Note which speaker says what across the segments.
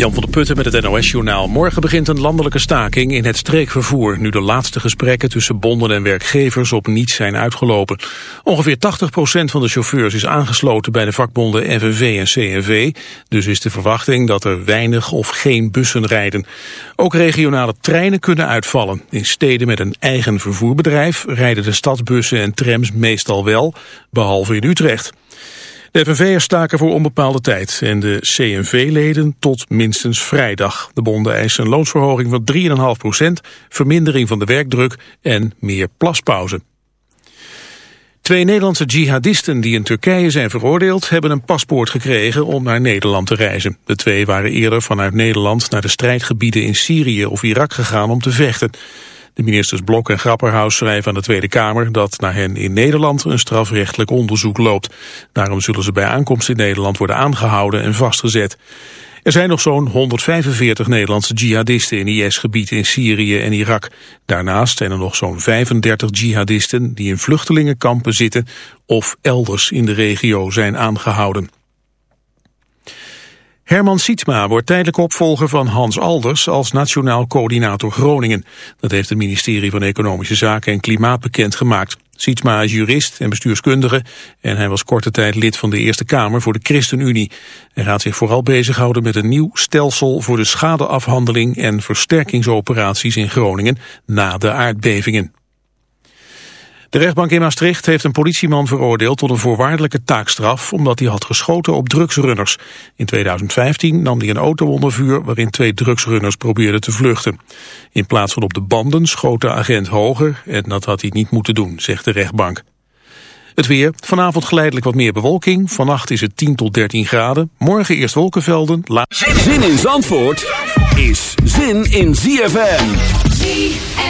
Speaker 1: Jan van der Putten met het NOS-journaal. Morgen begint een landelijke staking in het streekvervoer... nu de laatste gesprekken tussen bonden en werkgevers op niets zijn uitgelopen. Ongeveer 80% van de chauffeurs is aangesloten bij de vakbonden FNV en CNV. Dus is de verwachting dat er weinig of geen bussen rijden. Ook regionale treinen kunnen uitvallen. In steden met een eigen vervoerbedrijf rijden de stadsbussen en trams meestal wel, behalve in Utrecht. De FNV'ers staken voor onbepaalde tijd en de CNV-leden tot minstens vrijdag. De bonden eisen een loonsverhoging van 3,5% vermindering van de werkdruk en meer plaspauze. Twee Nederlandse jihadisten die in Turkije zijn veroordeeld... hebben een paspoort gekregen om naar Nederland te reizen. De twee waren eerder vanuit Nederland naar de strijdgebieden in Syrië of Irak gegaan om te vechten. De ministers Blok en Grapperhaus schrijven aan de Tweede Kamer dat naar hen in Nederland een strafrechtelijk onderzoek loopt. Daarom zullen ze bij aankomst in Nederland worden aangehouden en vastgezet. Er zijn nog zo'n 145 Nederlandse jihadisten in IS-gebied in Syrië en Irak. Daarnaast zijn er nog zo'n 35 jihadisten die in vluchtelingenkampen zitten of elders in de regio zijn aangehouden. Herman Sietsma wordt tijdelijk opvolger van Hans Alders als Nationaal Coördinator Groningen. Dat heeft het ministerie van Economische Zaken en Klimaat bekendgemaakt. Sietsma is jurist en bestuurskundige en hij was korte tijd lid van de Eerste Kamer voor de ChristenUnie. Hij gaat zich vooral bezighouden met een nieuw stelsel voor de schadeafhandeling en versterkingsoperaties in Groningen na de aardbevingen. De rechtbank in Maastricht heeft een politieman veroordeeld tot een voorwaardelijke taakstraf omdat hij had geschoten op drugsrunners. In 2015 nam hij een auto onder vuur waarin twee drugsrunners probeerden te vluchten. In plaats van op de banden schoot de agent hoger en dat had hij niet moeten doen, zegt de rechtbank. Het weer. Vanavond geleidelijk wat meer bewolking. Vannacht is het 10 tot 13 graden. Morgen eerst wolkenvelden.
Speaker 2: Zin in Zandvoort is zin in ZFM. ZFM.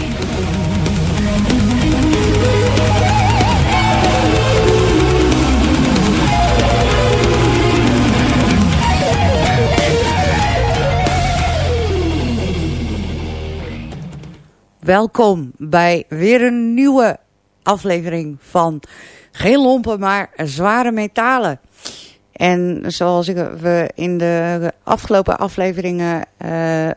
Speaker 3: Welkom bij weer een nieuwe aflevering van geen lompen, maar zware metalen. En zoals ik, we in de afgelopen afleveringen uh,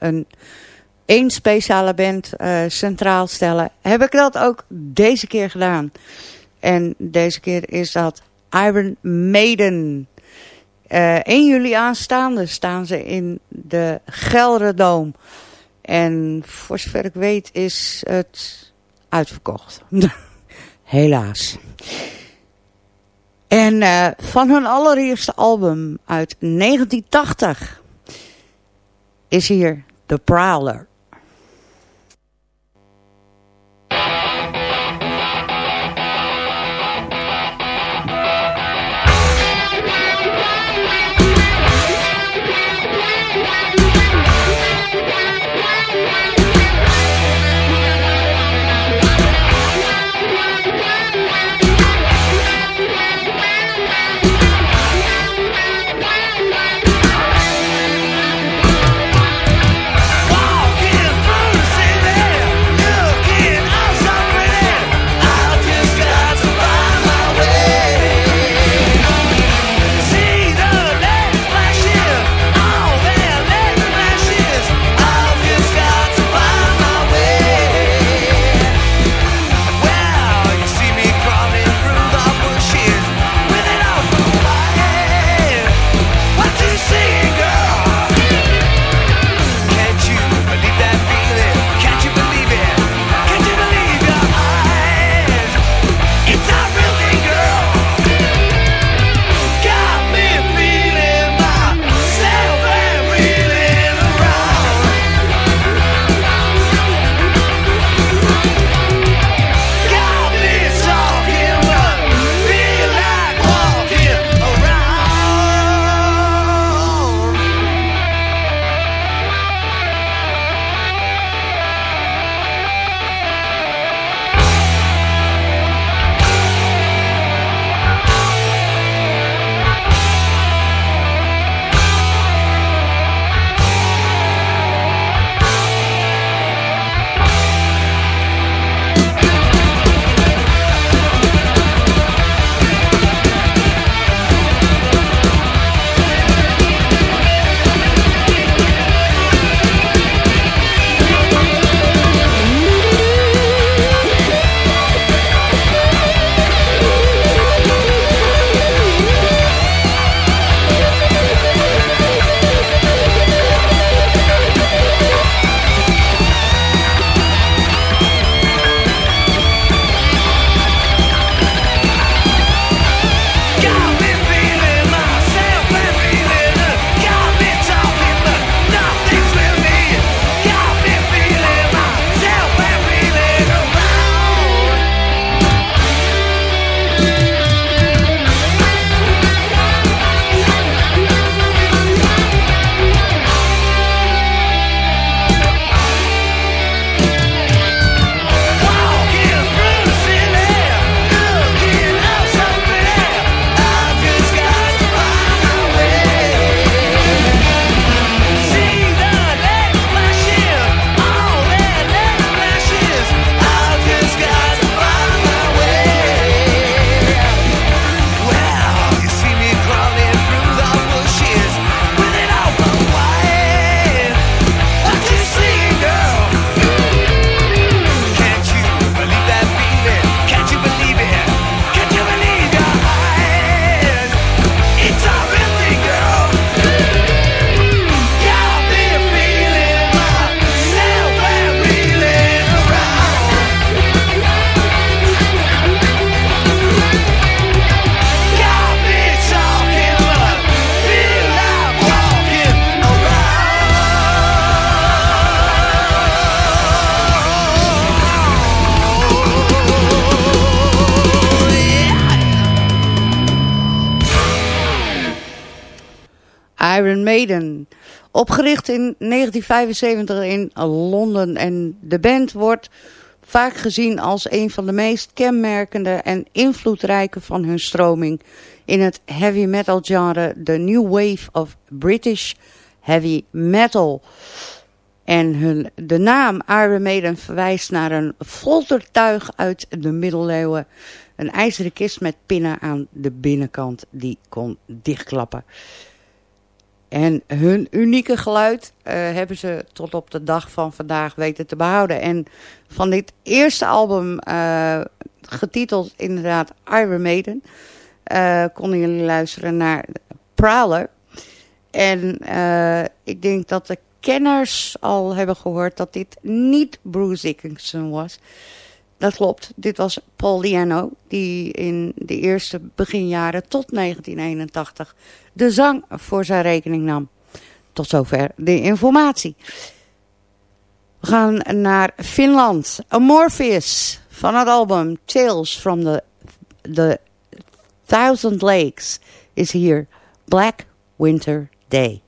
Speaker 3: een speciale band uh, centraal stellen, heb ik dat ook deze keer gedaan. En deze keer is dat Iron Maiden. Uh, 1 juli aanstaande staan ze in de Gelderdoom. En voor zover ik weet is het uitverkocht. Helaas. En uh, van hun allereerste album uit 1980 is hier The Prowler. Opgericht in 1975 in Londen en de band wordt vaak gezien als een van de meest kenmerkende en invloedrijke van hun stroming in het heavy metal genre, de New Wave of British Heavy Metal. En hun, de naam Iron Maiden verwijst naar een foltertuig uit de middeleeuwen. Een ijzeren kist met pinnen aan de binnenkant die kon dichtklappen. En hun unieke geluid uh, hebben ze tot op de dag van vandaag weten te behouden. En van dit eerste album, uh, getiteld inderdaad Iron Maiden, uh, konden jullie luisteren naar Prowler. En ik denk dat de kenners al hebben gehoord dat dit niet Bruce Dickinson was. Dat klopt, dit was Paul Diano, die in de eerste beginjaren tot 1981 de zang voor zijn rekening nam. Tot zover de informatie. We gaan naar Finland. Amorphis van het album Tales from the, the Thousand Lakes is hier Black Winter Day.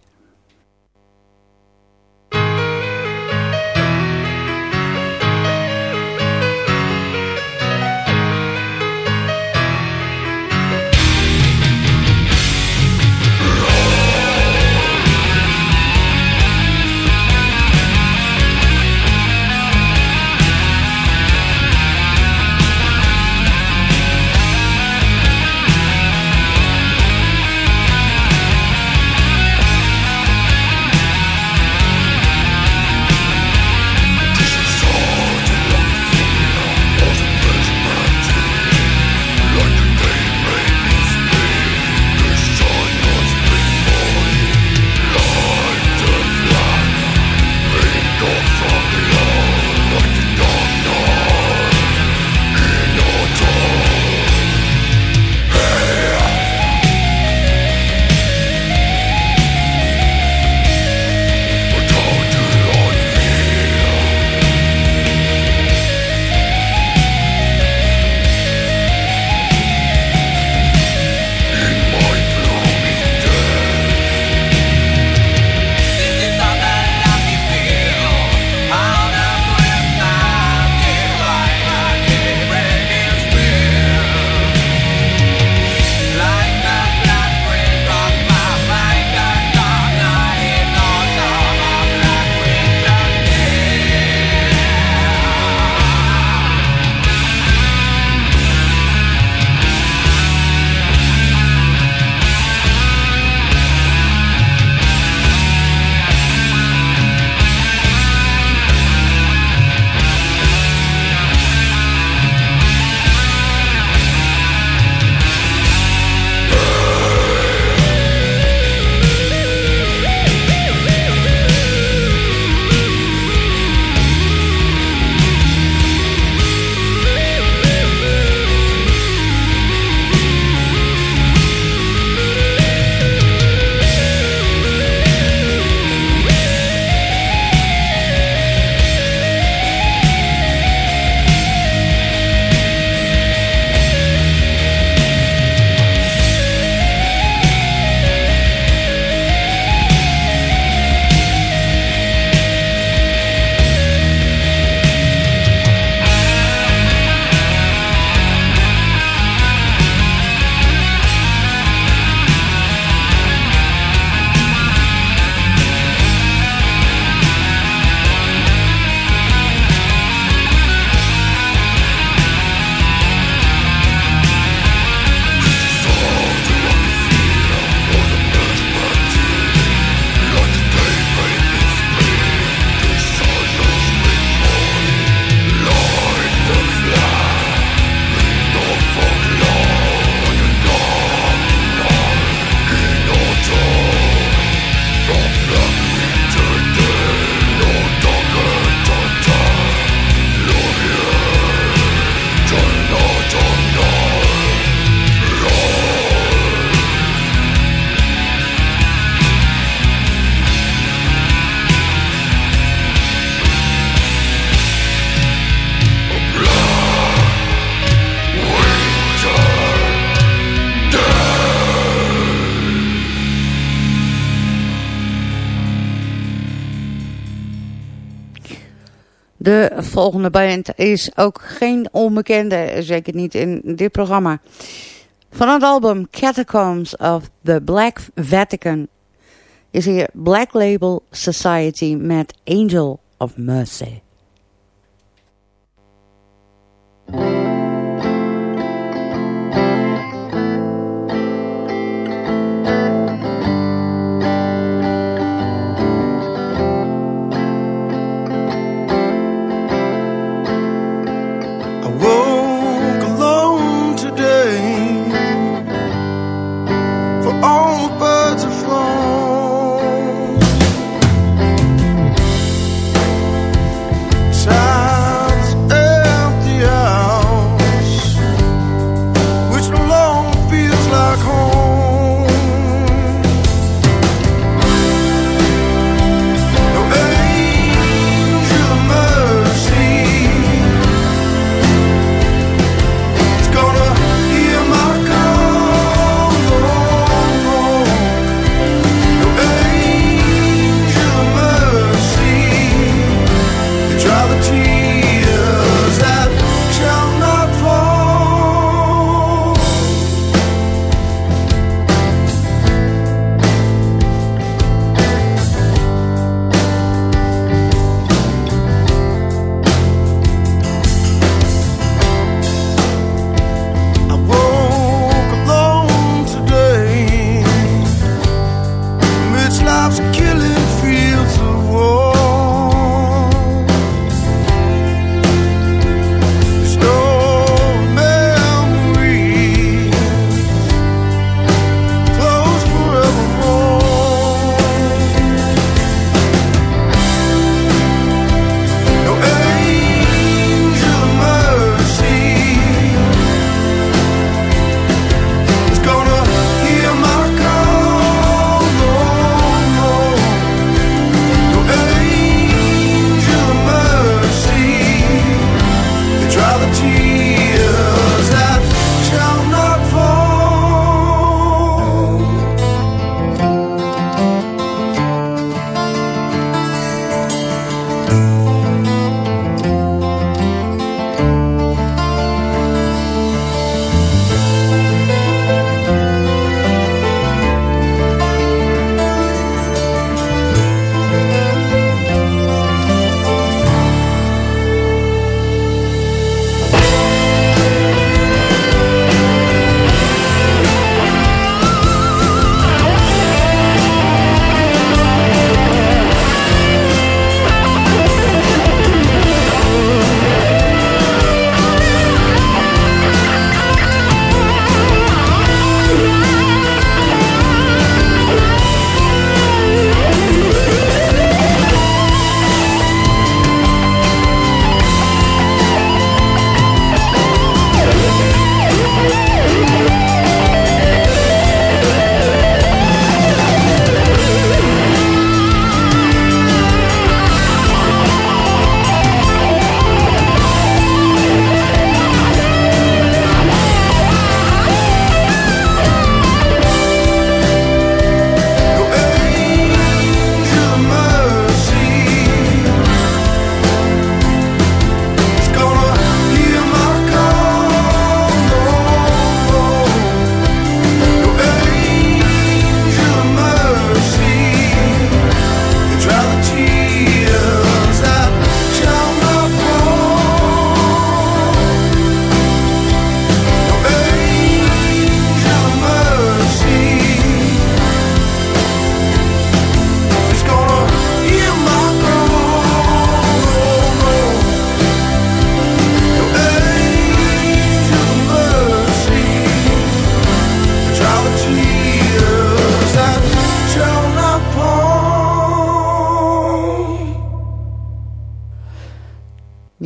Speaker 4: Volgende band is ook geen onbekende, zeker niet in dit programma. Van het album Catacombs of the Black Vatican is hier Black Label Society met Angel of Mercy.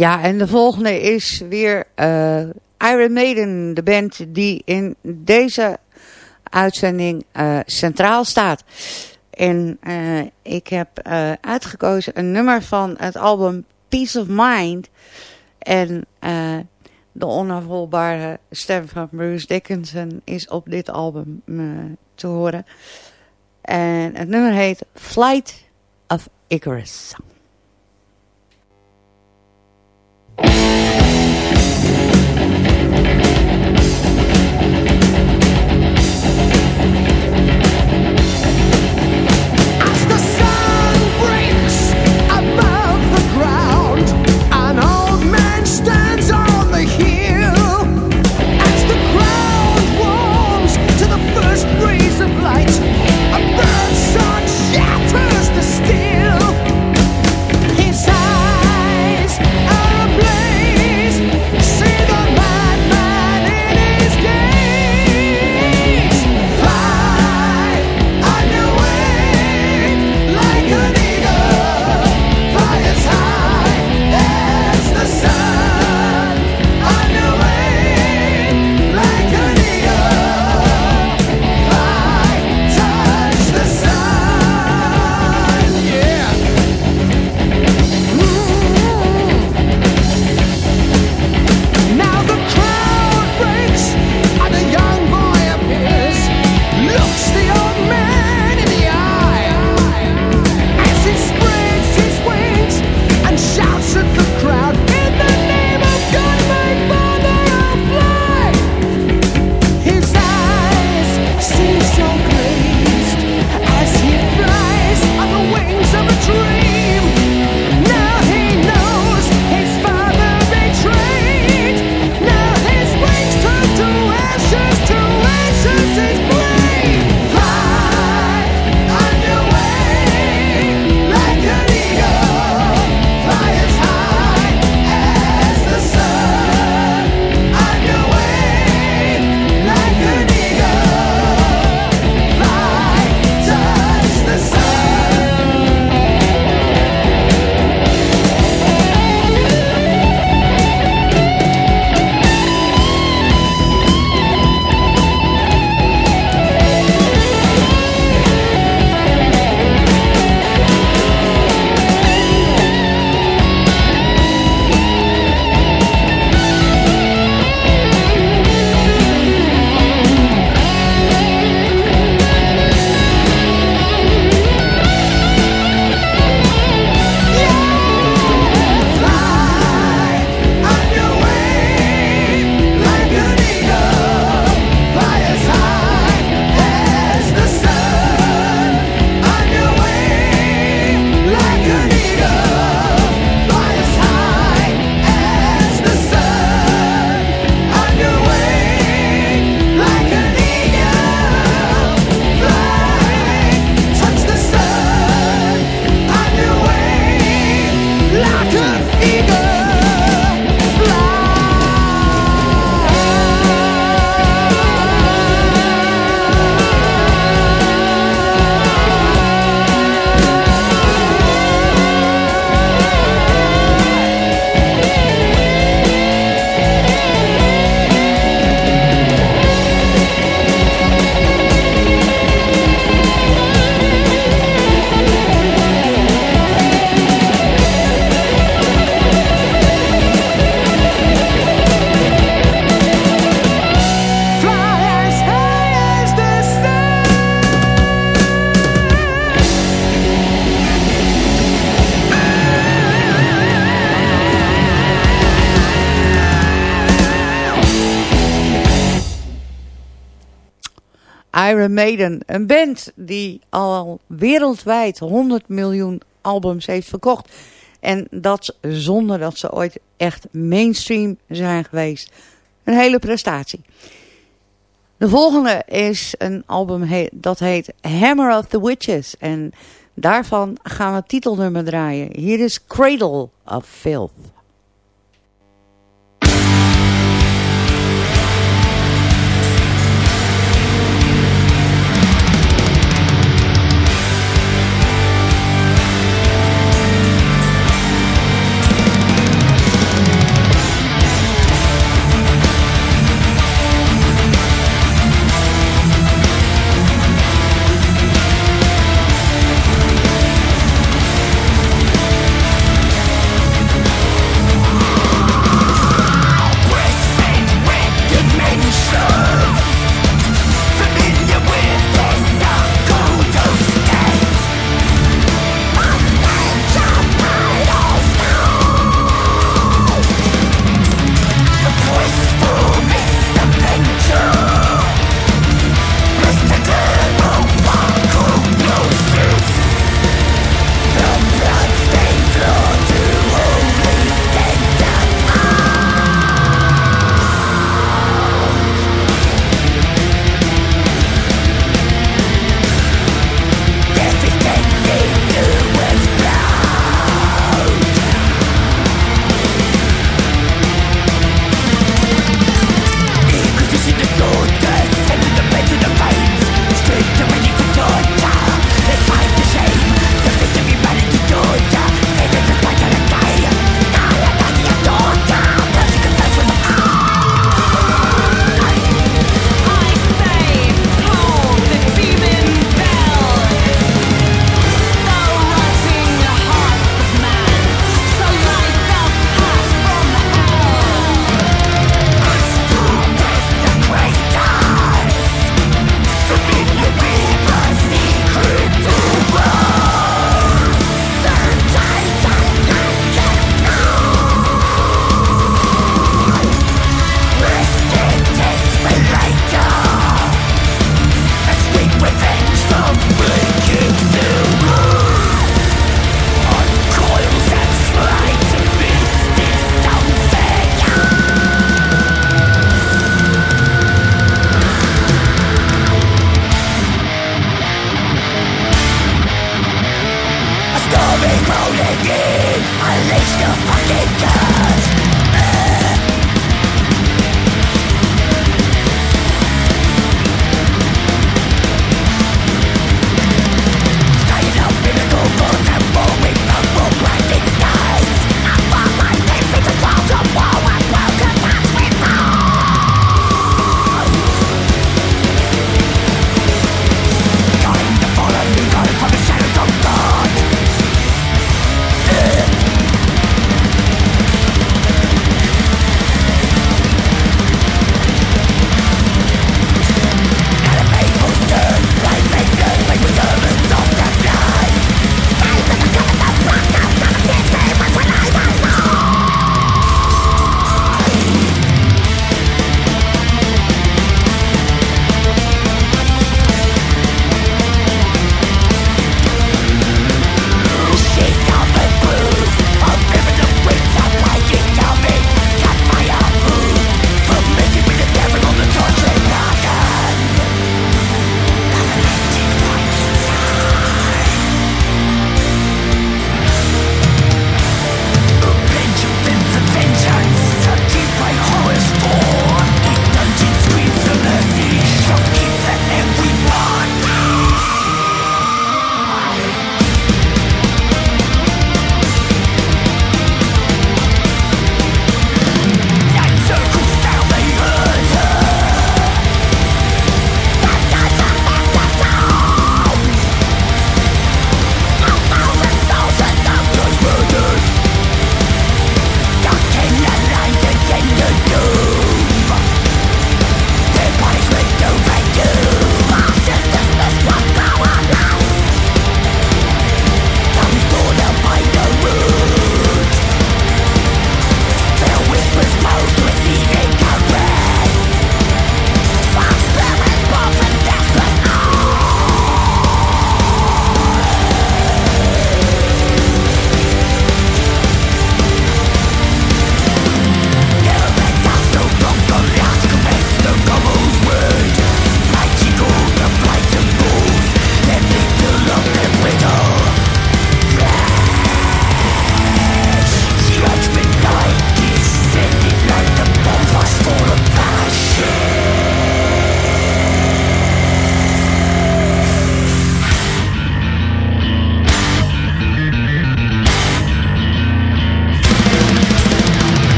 Speaker 4: Ja, en de volgende is weer uh, Iron Maiden, de band die in deze uitzending uh, centraal staat. En uh, ik heb uitgekozen een nummer van het album Peace of Mind. En de onafvolbare stem van Bruce Dickinson is op dit album te horen. En het nummer heet Flight of Icarus. Yeah.
Speaker 5: Iron Maiden. Een band die al wereldwijd 100 miljoen albums heeft verkocht. En dat zonder dat ze ooit echt mainstream zijn geweest. Een hele prestatie. De volgende is een album dat heet Hammer of the Witches. En daarvan gaan we het titelnummer draaien. Hier is Cradle of Filth.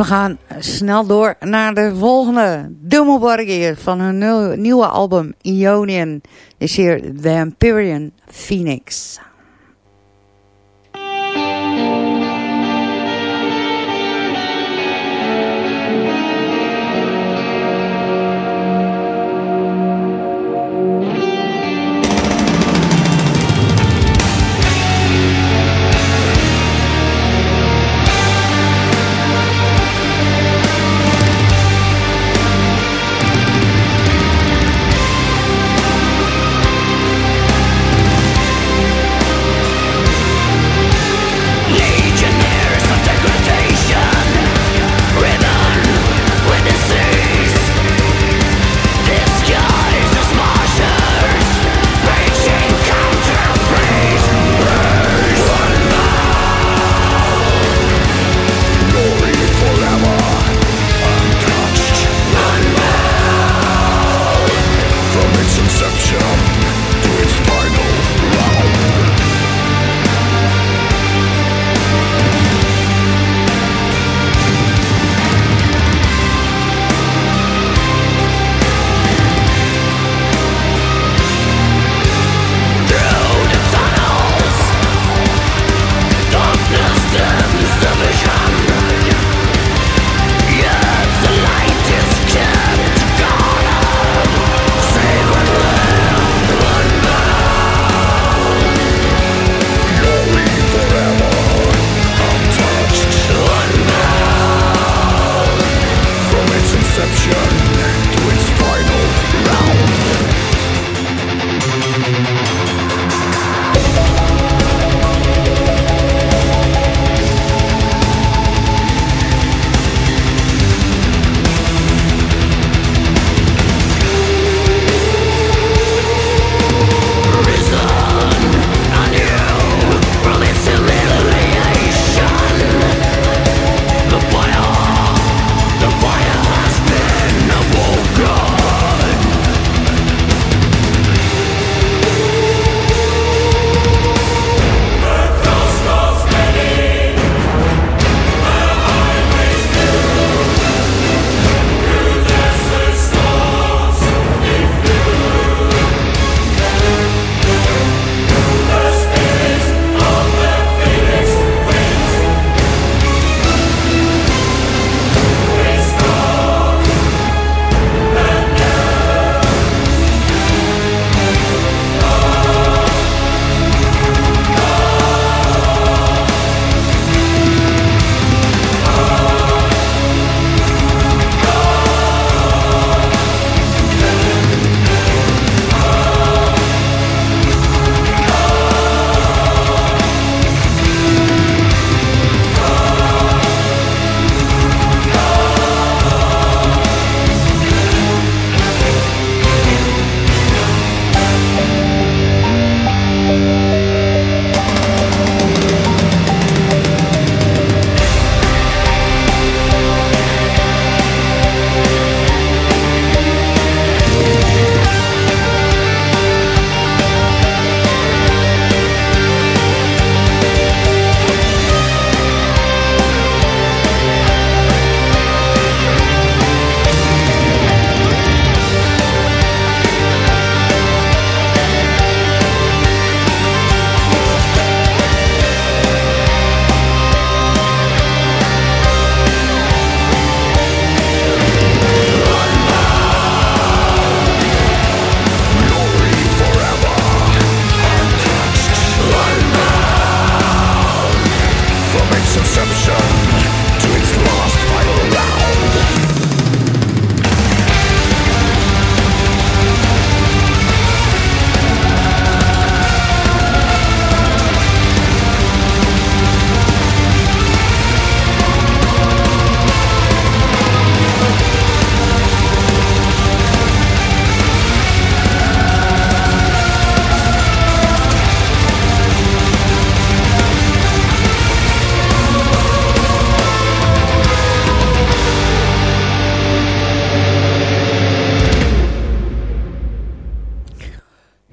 Speaker 5: We gaan snel door naar de volgende. Dummelborgir van hun nieuwe album Ionian is hier The Phoenix.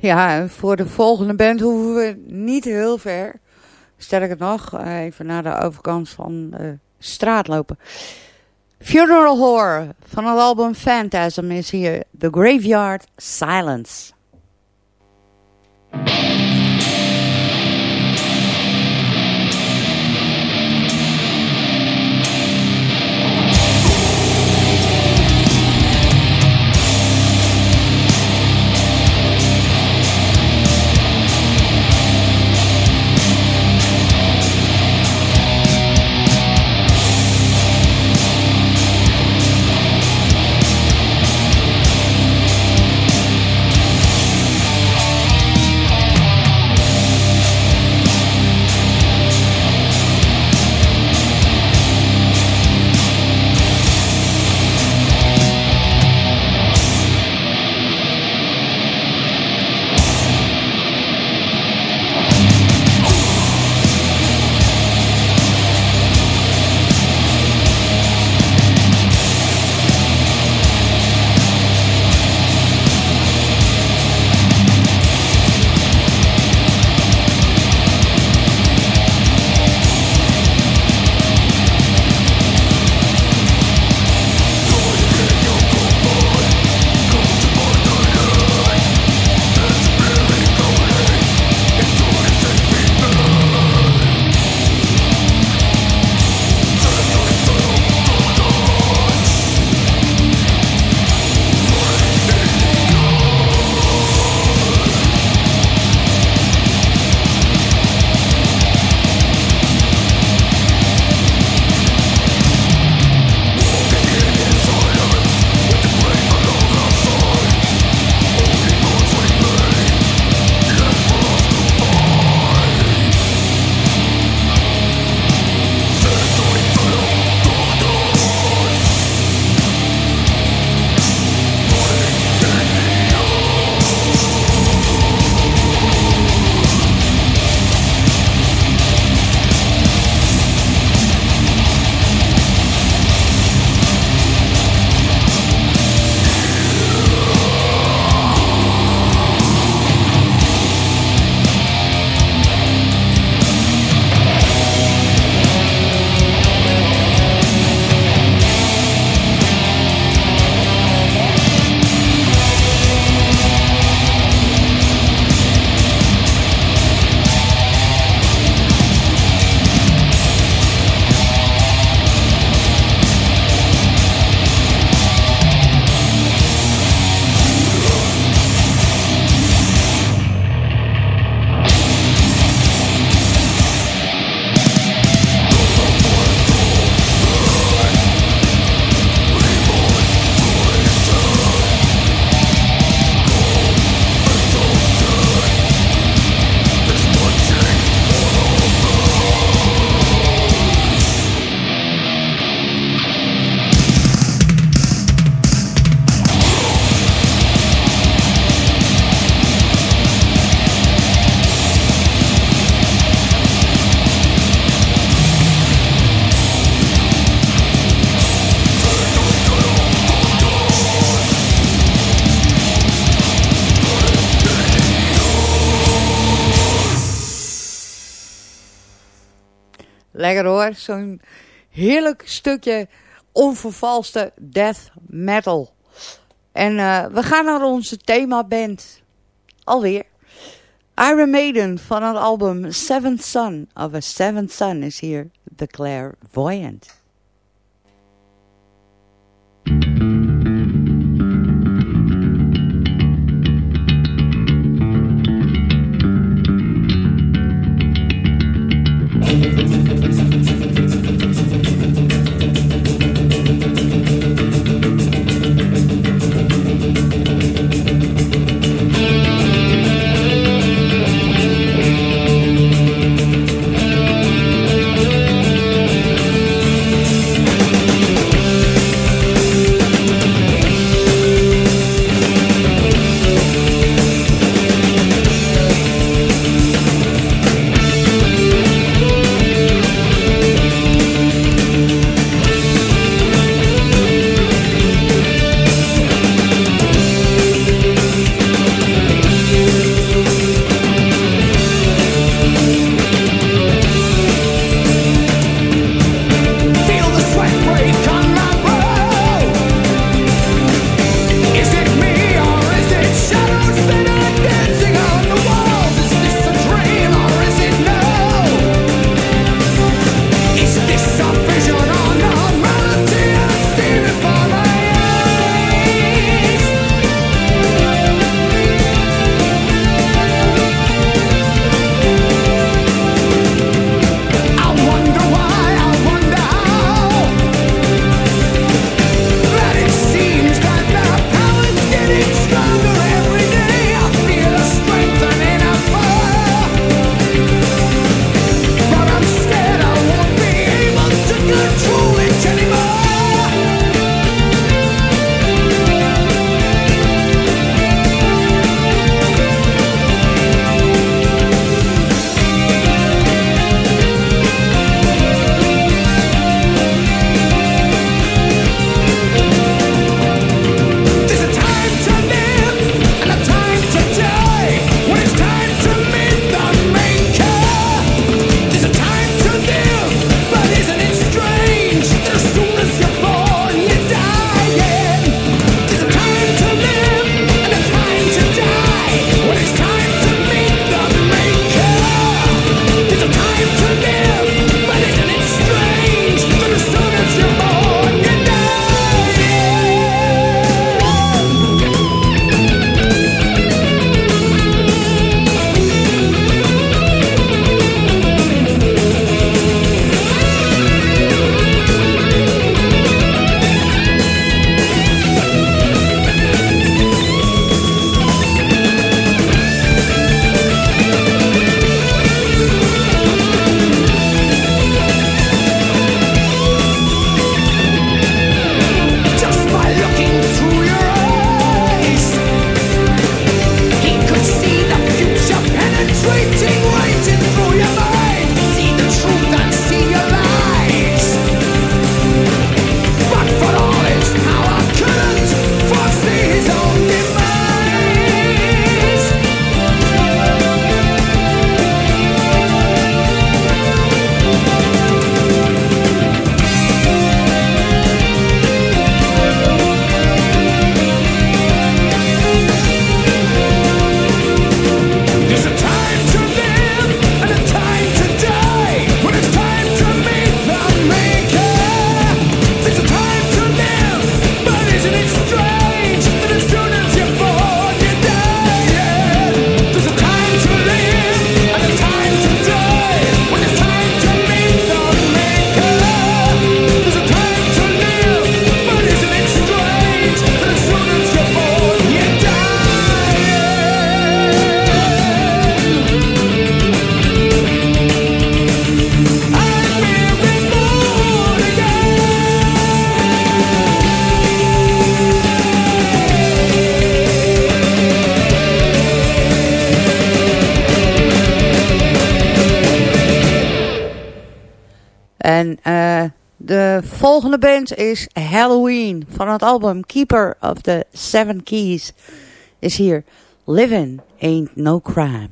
Speaker 5: Ja, voor de volgende band hoeven we niet heel ver. Sterker nog, even naar de overkant van de
Speaker 6: straat lopen. Funeral Horror van het album Phantasm is hier The Graveyard Silence. Zo'n heerlijk stukje onvervalste death metal. En uh, we gaan naar onze themaband. Alweer. Iron Maiden van het album Seventh Son of a Seventh Son is hier The Clairvoyant.
Speaker 7: En uh, de volgende band is Halloween van het album Keeper of the Seven Keys. Is hier Living Ain't No Crime.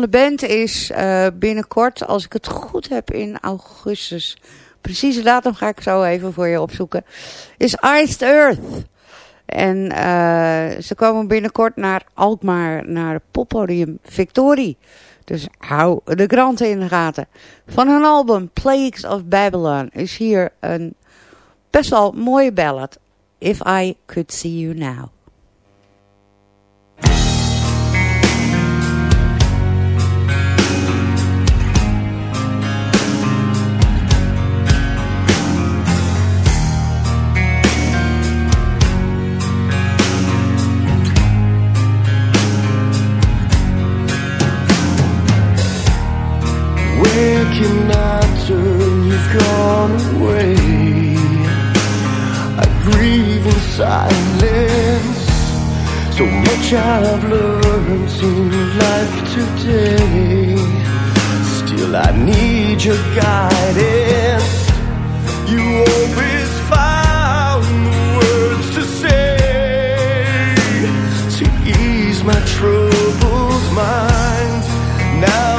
Speaker 7: Volgende band is uh, binnenkort, als ik het goed heb, in augustus. Precieze datum ga ik zo even voor je opzoeken. Is Iced Earth.
Speaker 3: En uh, ze komen binnenkort naar Alkmaar, naar het poppodium Victorie. Dus hou de kranten in de gaten. Van hun album Plagues of Babylon is hier een best wel mooie ballad. If I Could See You Now.
Speaker 8: Silence. So much I've learned in life today. Still, I need your guidance. You always found the words to say to ease my troubled mind. Now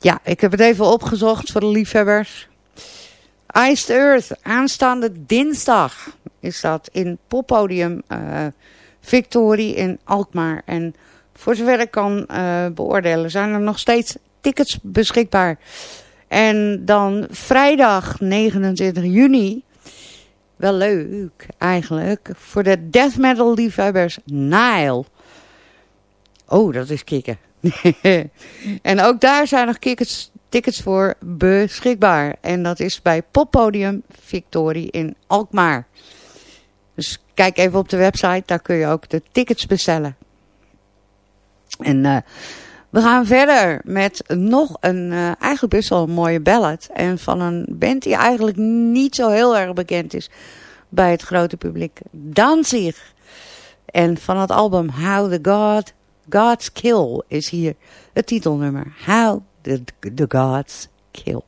Speaker 3: ja, ik heb het even opgezocht voor de liefhebbers. Iced Earth, aanstaande dinsdag is dat in poppodium uh, Victorie in Alkmaar. En voor zover ik kan uh, beoordelen zijn er nog steeds tickets beschikbaar. En dan vrijdag 29 juni, wel leuk eigenlijk, voor de death metal liefhebbers Nile. Oh, dat is kicken. en ook daar zijn nog tickets, tickets voor beschikbaar. En dat is bij Poppodium Victorie in Alkmaar. Dus kijk even op de website, daar kun je ook de tickets bestellen. En uh, We gaan verder met nog een uh, eigenlijk best wel een mooie ballad. En van een band die eigenlijk niet zo heel erg bekend is bij het grote publiek. Danzig. En van het album How the God, Gods Kill is hier het titelnummer. How the, the Gods Kill.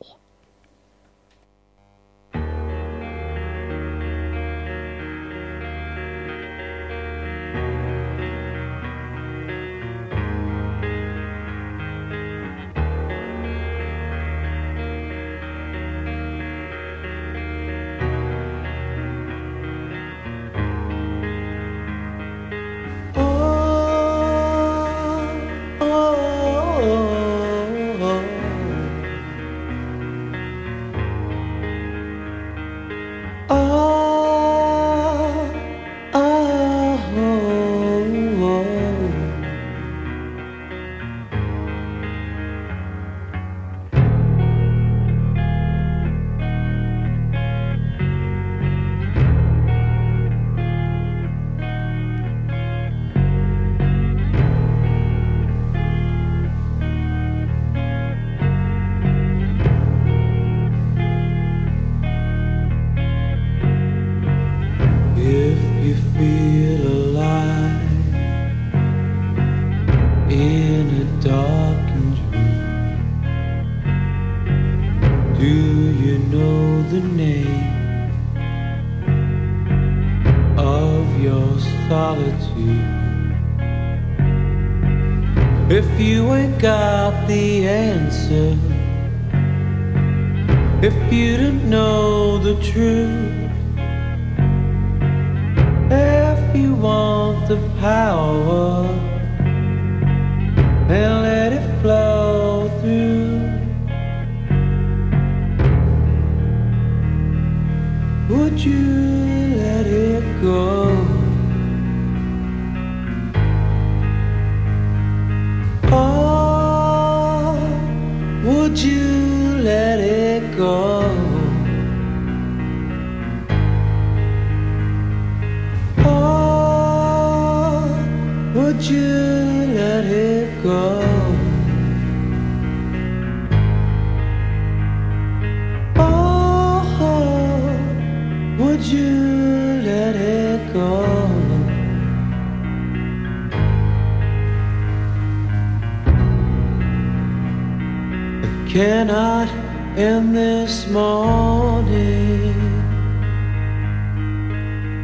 Speaker 7: Cannot end this morning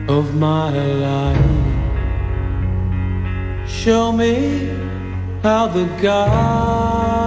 Speaker 7: of my life. Show me how the gods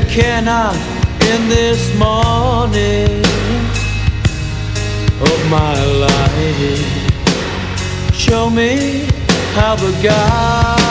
Speaker 7: that cannot in this morning of my life. Show me how the gods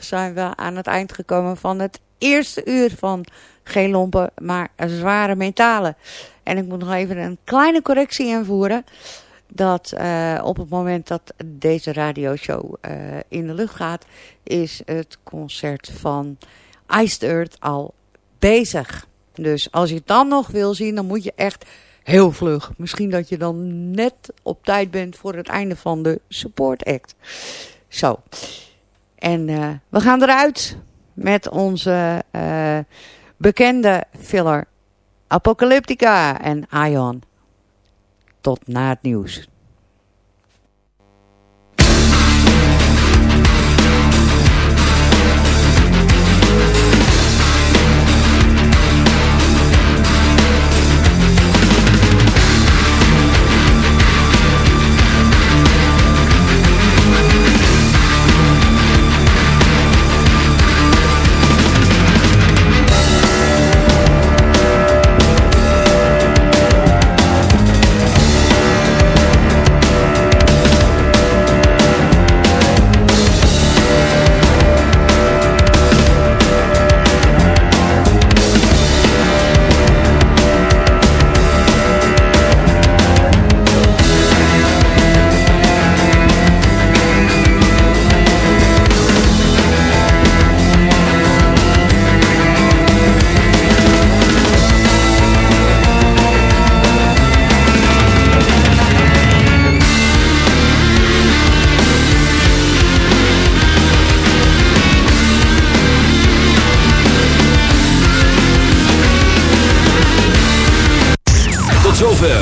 Speaker 3: zijn we aan het eind gekomen van het eerste uur van geen lompen, maar zware metalen. En ik moet nog even een kleine correctie invoeren. Dat uh, op het moment dat deze radioshow uh, in de lucht gaat, is het concert van Iced Earth al bezig. Dus als je het dan nog wil zien, dan moet je echt heel vlug. Misschien dat je dan net op tijd bent voor het einde van de support act. Zo. En uh, we gaan eruit met onze uh, bekende filler Apocalyptica en Ion. Tot na het nieuws.